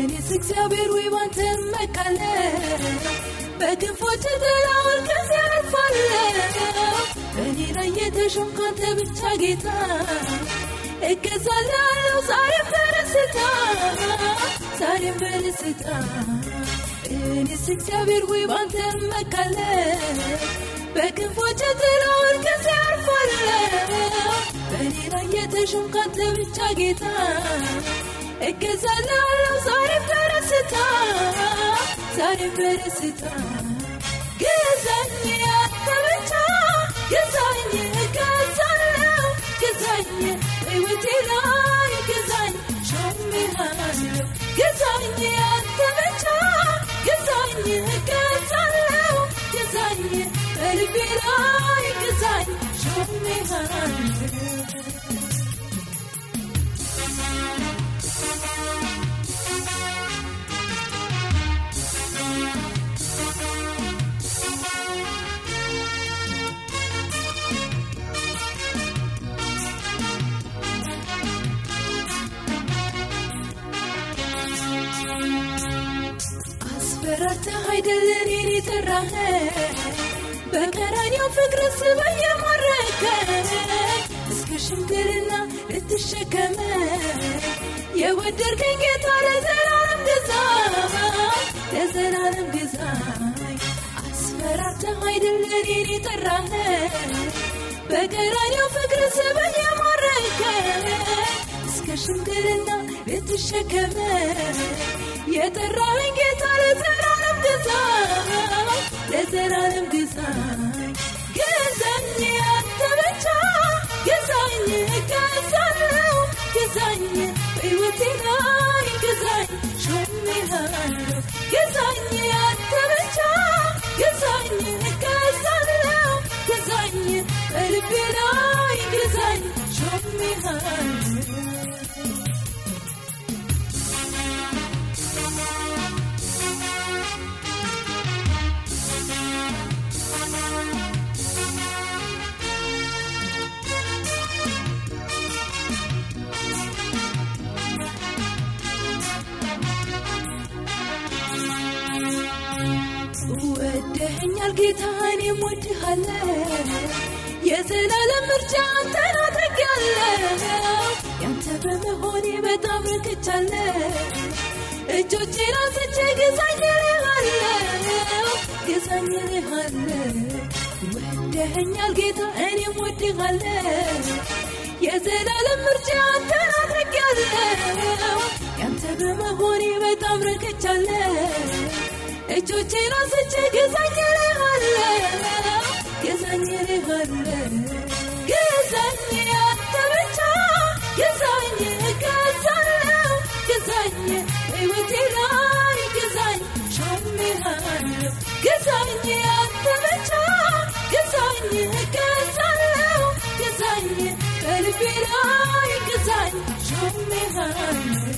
እኔስ እግዚአብሔር ወይ ባንተን መካለ በክንፎች ተላውል ከዚ አርፋለ እኔ ላይ የተሾምክ አንተ ብቻ ጌታ እገዛለሁ ዛሬም በደስታ ዛሬም በደስታ እኔስ እግዚአብሔር ሆይ ባንተ እመካለሁ። በክንፎች ጥላ ወልቀስ ያርፋለሁ በእኔ ላይ የተሾምክ አንተ ብቻ ጌታ። እገዛላለሁ ዛሬም በደስታ ዛሬም በደስታ። ግዛኝ vay güzel çok nihanlı. Asperat haydeleri terahne በቀራንዮ ፍቅር ስበህ የማረከኝ እስከ ሽምግልና ልትሸከመኝ የወደድከኝ ጌታ ለዘላለም ግዛኝ ለዘላለም ግዛኝ። አስፈራርተህ አይደል እኔን የጠራኸኝ? በቀራንዮ ፍቅር ስበህ የማረከኝ እስከ ሽምግልና ልትሸከመኝ የጠራኸኝ sun. ወደኸኛል ጌታ እኔም ወድሃለሁ የዘላለም ምርጫ አንተን አድርጌያለሁ። ያንተ በመሆኔ በጣም ረክቻለሁ። እጆቼን አንስቼ ግዛኝ እልሃለሁ ግዛኝ እልሃለሁ ወደኸኛል ጌታ እኔም ወድሃለሁ የዘላለም ምርጫ አንተን አድርጌያለሁ። ያንተ በመሆኔ በጣም ረክቻለሁ चूचे रस चगे संगरे हल्ले के संगरे हल्ले के संगे अतवचा के संगे का सल्ले के संगे एवतिराई के संगे शम्मे हल्ले के संगे अतवचा के संगे का सल्ले के संगे करबिराई के संगे शम्मे हल्ले